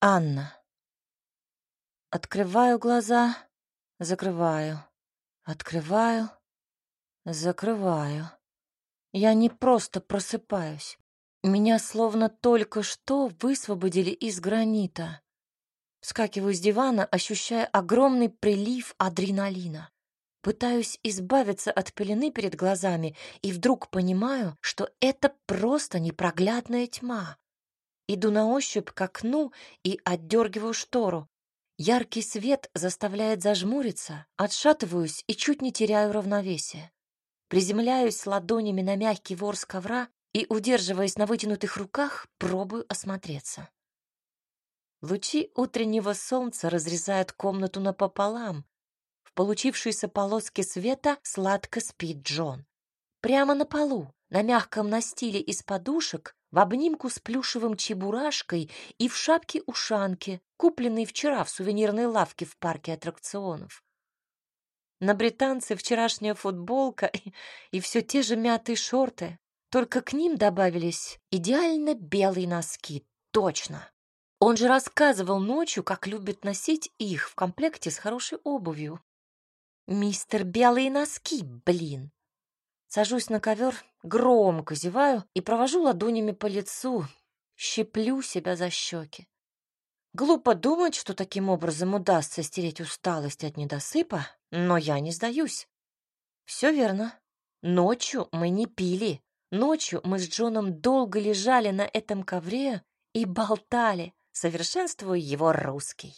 Анна. Открываю глаза, закрываю. Открываю, закрываю. Я не просто просыпаюсь. Меня словно только что высвободили из гранита. Скакиваю с дивана, ощущая огромный прилив адреналина. Пытаюсь избавиться от пелены перед глазами и вдруг понимаю, что это просто непроглядная тьма. Иду на ощупь к окну и отдергиваю штору. Яркий свет заставляет зажмуриться, отшатываюсь и чуть не теряю равновесие. Приземляюсь ладонями на мягкий ворс ковра и, удерживаясь на вытянутых руках, пробую осмотреться. Лучи утреннего солнца разрезают комнату напополам. В получившейся полоске света сладко спит Джон. Прямо на полу, на мягком настиле из подушек, в обнимку с плюшевым чебурашкой и в шапке-ушанке, купленной вчера в сувенирной лавке в парке аттракционов. На британце вчерашняя футболка и, и все те же мятые шорты, только к ним добавились идеально белые носки, точно. Он же рассказывал ночью, как любит носить их в комплекте с хорошей обувью. Мистер Белые носки, блин. Сажусь на ковер, громко зеваю и провожу ладонями по лицу, щеплю себя за щеки. Глупо думать, что таким образом удастся стереть усталость от недосыпа, но я не сдаюсь. Все верно. Ночью мы не пили. Ночью мы с Джоном долго лежали на этом ковре и болтали совершенствуя его русский.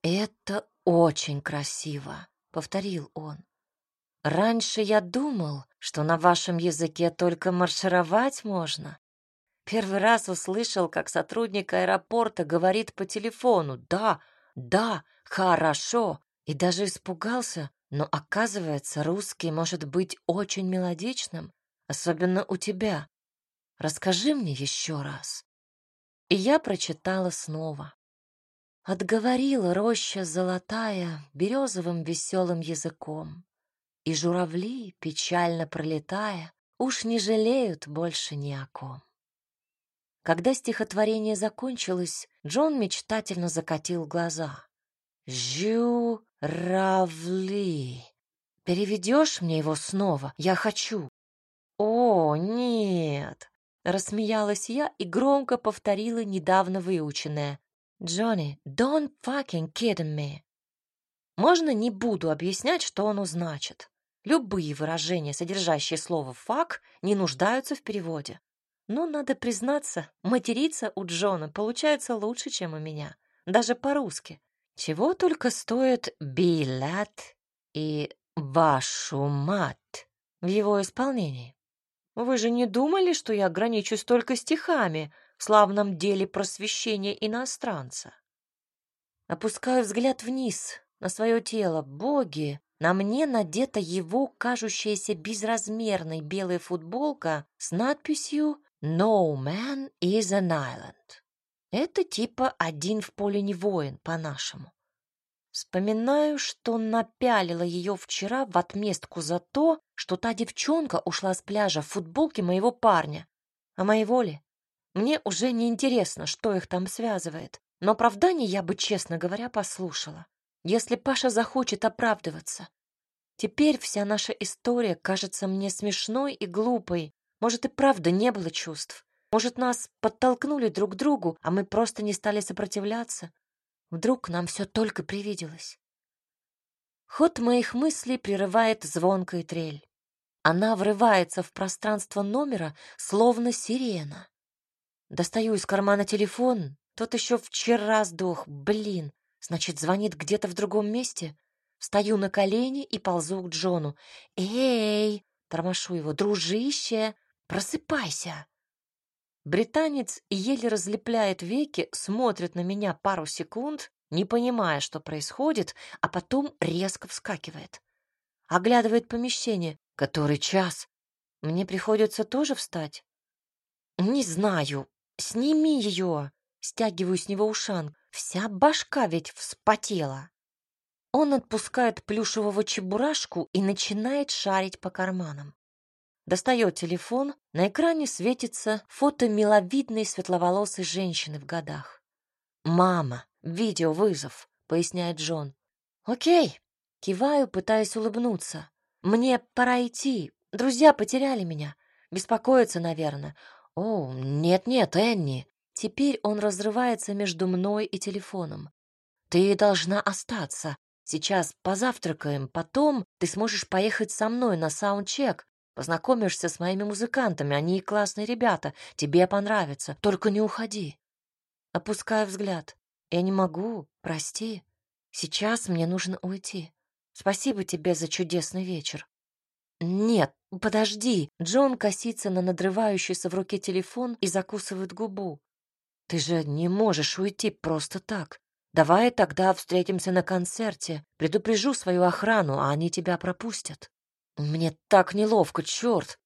«Это очень красиво», — повторил он. «Раньше я думал, что на вашем языке только маршировать можно. Первый раз услышал, как сотрудник аэропорта говорит по телефону «Да, да, хорошо», и даже испугался, но оказывается, русский может быть очень мелодичным, особенно у тебя. Расскажи мне еще раз. И я прочитала снова. Отговорила роща золотая березовым веселым языком, И журавли, печально пролетая, уж не жалеют больше ни о ком. Когда стихотворение закончилось, Джон мечтательно закатил глаза. «Журавли! Переведешь мне его снова? Я хочу!» «О, нет!» Рассмеялась я и громко повторила недавно выученное. «Джонни, don't fucking kid me!» Можно не буду объяснять, что оно значит. Любые выражения, содержащие слово «фак», не нуждаются в переводе. Но, надо признаться, материться у Джона получается лучше, чем у меня. Даже по-русски. Чего только стоит «билет» и «вашу мать» в его исполнении. Вы же не думали, что я ограничусь только стихами в славном деле просвещения иностранца? Опускаю взгляд вниз на свое тело. Боги, на мне надета его кажущаяся безразмерной белая футболка с надписью «No man is an island». Это типа «один в поле не воин» по-нашему. Вспоминаю, что напялила ее вчера в отместку за то, что та девчонка ушла с пляжа в футболке моего парня. А моей воле мне уже не интересно, что их там связывает. Но оправдание я бы, честно говоря, послушала. Если Паша захочет оправдываться. Теперь вся наша история кажется мне смешной и глупой. Может, и правда не было чувств. Может, нас подтолкнули друг к другу, а мы просто не стали сопротивляться. Вдруг нам все только привиделось. Ход моих мыслей прерывает звонкая трель. Она врывается в пространство номера, словно сирена. Достаю из кармана телефон. Тот еще вчера сдох. Блин, значит, звонит где-то в другом месте. Встаю на колени и ползу к Джону. «Эй!» — тормошу его. «Дружище, просыпайся!» Британец еле разлепляет веки, смотрит на меня пару секунд, не понимая, что происходит, а потом резко вскакивает. Оглядывает помещение. Который час? Мне приходится тоже встать? Не знаю. Сними ее. Стягиваю с него ушан. Вся башка ведь вспотела. Он отпускает плюшевого чебурашку и начинает шарить по карманам. Достает телефон, на экране светится фото миловидной светловолосой женщины в годах. «Мама, видеовызов», — поясняет Джон. «Окей», — киваю, пытаясь улыбнуться. «Мне пора идти. Друзья потеряли меня. Беспокоятся, наверное. О, нет-нет, Энни». Теперь он разрывается между мной и телефоном. «Ты должна остаться. Сейчас позавтракаем, потом ты сможешь поехать со мной на саундчек. Познакомишься с моими музыкантами, они классные ребята, тебе понравится. Только не уходи». Опускаю взгляд. Я не могу, прости. Сейчас мне нужно уйти. Спасибо тебе за чудесный вечер. Нет, подожди. Джон косится на надрывающийся в руке телефон и закусывает губу. Ты же не можешь уйти просто так. Давай тогда встретимся на концерте. Предупрежу свою охрану, а они тебя пропустят. Мне так неловко, черт.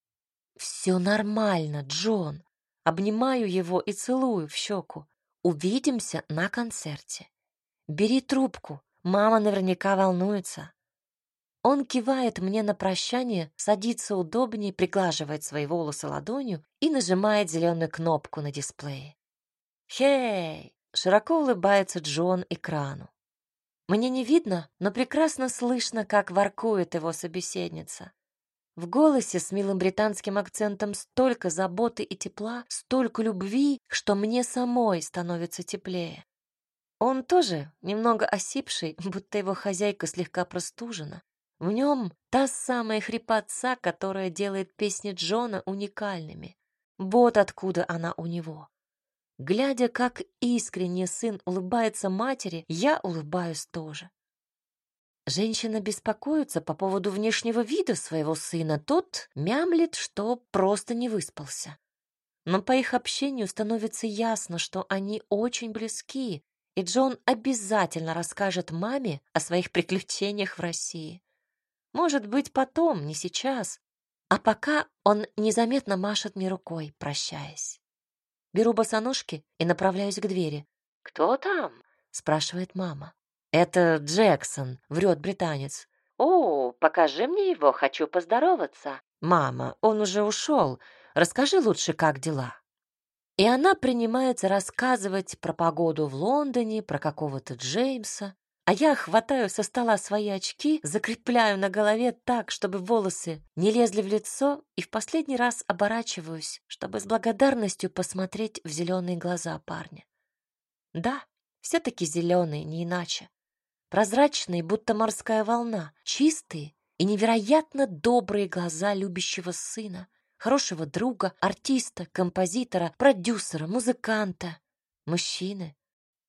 Все нормально, Джон. Обнимаю его и целую в щеку. Увидимся на концерте. Бери трубку, мама наверняка волнуется. Он кивает мне на прощание, садится удобнее, приглаживает свои волосы ладонью и нажимает зеленую кнопку на дисплее. «Хей!» — широко улыбается Джон экрану. Мне не видно, но прекрасно слышно, как воркует его собеседница. В голосе с милым британским акцентом столько заботы и тепла, столько любви, что мне самой становится теплее. Он тоже немного осипший, будто его хозяйка слегка простужена. В нем та самая хрипотца, которая делает песни Джона уникальными. Вот откуда она у него. Глядя, как искренне сын улыбается матери, я улыбаюсь тоже. Женщина беспокоится по поводу внешнего вида своего сына. Тот мямлит, что просто не выспался. Но по их общению становится ясно, что они очень близки, и Джон обязательно расскажет маме о своих приключениях в России. Может быть, потом, не сейчас. А пока он незаметно машет мне рукой, прощаясь. Беру босоножки и направляюсь к двери. «Кто там?» — спрашивает мама. «Это Джексон», — врет британец. «О, покажи мне его, хочу поздороваться». «Мама, он уже ушел. Расскажи лучше, как дела». И она принимается рассказывать про погоду в Лондоне, про какого-то Джеймса. А я хватаю со стола свои очки, закрепляю на голове так, чтобы волосы не лезли в лицо, и в последний раз оборачиваюсь, чтобы с благодарностью посмотреть в зеленые глаза парня. Да, все-таки зеленые, не иначе прозрачные, будто морская волна, чистые и невероятно добрые глаза любящего сына, хорошего друга, артиста, композитора, продюсера, музыканта, мужчины.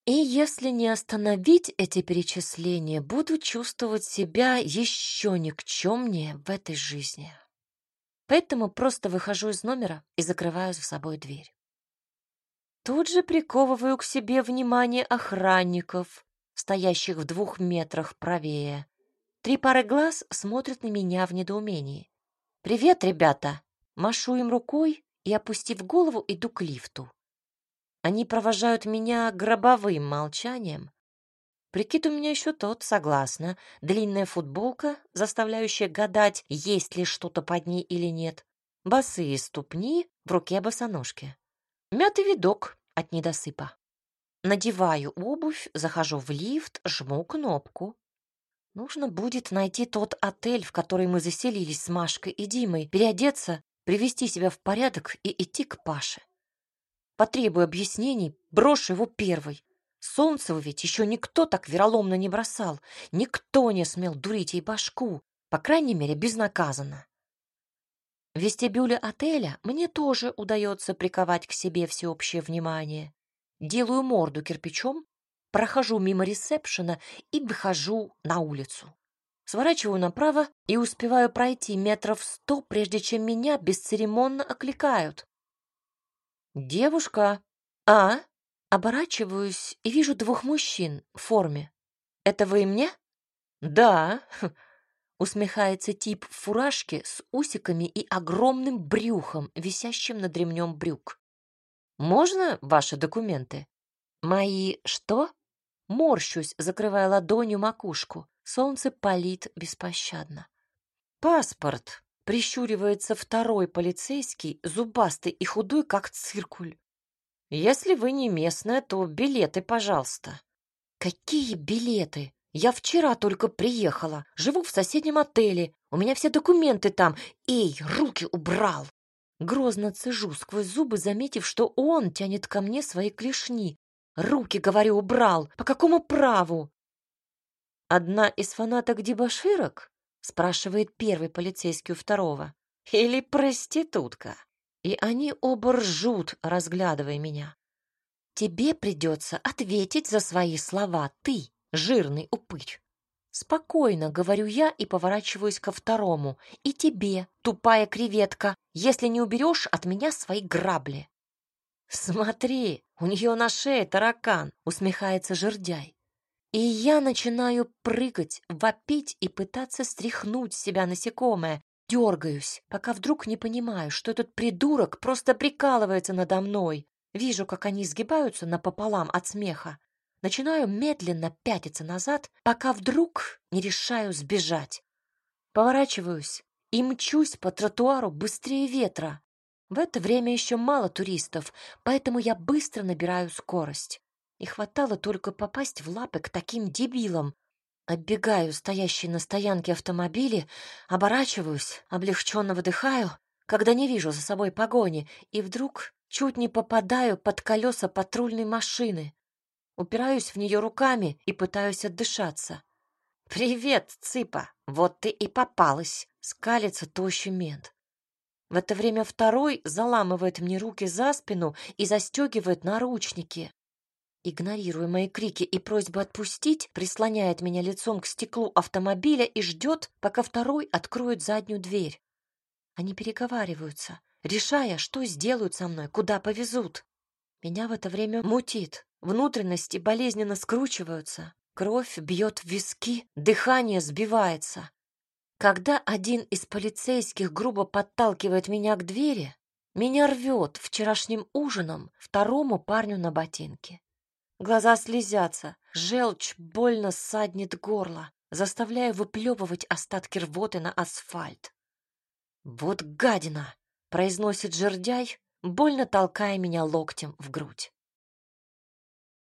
И если не остановить эти перечисления, буду чувствовать себя еще никчемнее в этой жизни. Поэтому просто выхожу из номера и закрываю за собой дверь. Тут же приковываю к себе внимание охранников, стоящих в двух метрах правее. Три пары глаз смотрят на меня в недоумении. «Привет, ребята!» Машу им рукой и, опустив голову, иду к лифту. Они провожают меня гробовым молчанием. Прикид у меня еще тот, согласна. Длинная футболка, заставляющая гадать, есть ли что-то под ней или нет. Босые ступни, в руке босоножки. Мятый видок от недосыпа. Надеваю обувь, захожу в лифт, жму кнопку. Нужно будет найти тот отель, в который мы заселились с Машкой и Димой, переодеться, привести себя в порядок и идти к Паше. Потребую объяснений, брошу его первой. Солнцеву ведь еще никто так вероломно не бросал, никто не смел дурить ей башку, по крайней мере, безнаказанно. В вестибюле отеля мне тоже удается приковать к себе всеобщее внимание делаю морду кирпичом, прохожу мимо ресепшена и выхожу на улицу. Сворачиваю направо и успеваю пройти метров сто, прежде чем меня бесцеремонно окликают. «Девушка!» «А?» Оборачиваюсь и вижу двух мужчин в форме. «Это вы мне?» «Да», — усмехается тип в фуражке с усиками и огромным брюхом, висящим над ремнем брюк. Можно ваши документы? Мои что? Морщусь, закрывая ладонью макушку. Солнце палит беспощадно. Паспорт. Прищуривается второй полицейский, зубастый и худой, как циркуль. Если вы не местная, то билеты, пожалуйста. Какие билеты? Я вчера только приехала, живу в соседнем отеле, у меня все документы там. Эй, руки убрал! Грозно цежу сквозь зубы, заметив, что он тянет ко мне свои клешни. Руки, говорю, убрал. По какому праву? Одна из фанаток дебоширок? Спрашивает первый полицейский у второго. Или проститутка? И они оба ржут, разглядывая меня. Тебе придется ответить за свои слова, ты, жирный упырь. Спокойно, говорю я и поворачиваюсь ко второму. И тебе, тупая креветка, если не уберешь от меня свои грабли. Смотри, у нее на шее таракан, усмехается жердяй. И я начинаю прыгать, вопить и пытаться стряхнуть себя насекомое. Дергаюсь, пока вдруг не понимаю, что этот придурок просто прикалывается надо мной. Вижу, как они сгибаются напополам от смеха. Начинаю медленно пятиться назад, пока вдруг не решаю сбежать. Поворачиваюсь и мчусь по тротуару быстрее ветра. В это время еще мало туристов, поэтому я быстро набираю скорость. И хватало только попасть в лапы к таким дебилам. Оббегаю стоящие на стоянке автомобили, оборачиваюсь, облегченно выдыхаю, когда не вижу за собой погони, и вдруг чуть не попадаю под колеса патрульной машины. Упираюсь в нее руками и пытаюсь отдышаться. «Привет, цыпа! Вот ты и попалась!» — скалится тощий мент. В это время второй заламывает мне руки за спину и застегивает наручники. Игнорируя мои крики и просьбы отпустить, прислоняет меня лицом к стеклу автомобиля и ждет, пока второй откроет заднюю дверь. Они переговариваются, решая, что сделают со мной, куда повезут. Меня в это время мутит. Внутренности болезненно скручиваются, кровь бьет в виски, дыхание сбивается. Когда один из полицейских грубо подталкивает меня к двери, меня рвет вчерашним ужином второму парню на ботинке. Глаза слезятся, желчь больно ссаднет горло, заставляя выплевывать остатки рвоты на асфальт. «Вот гадина!» — произносит жердяй, больно толкая меня локтем в грудь.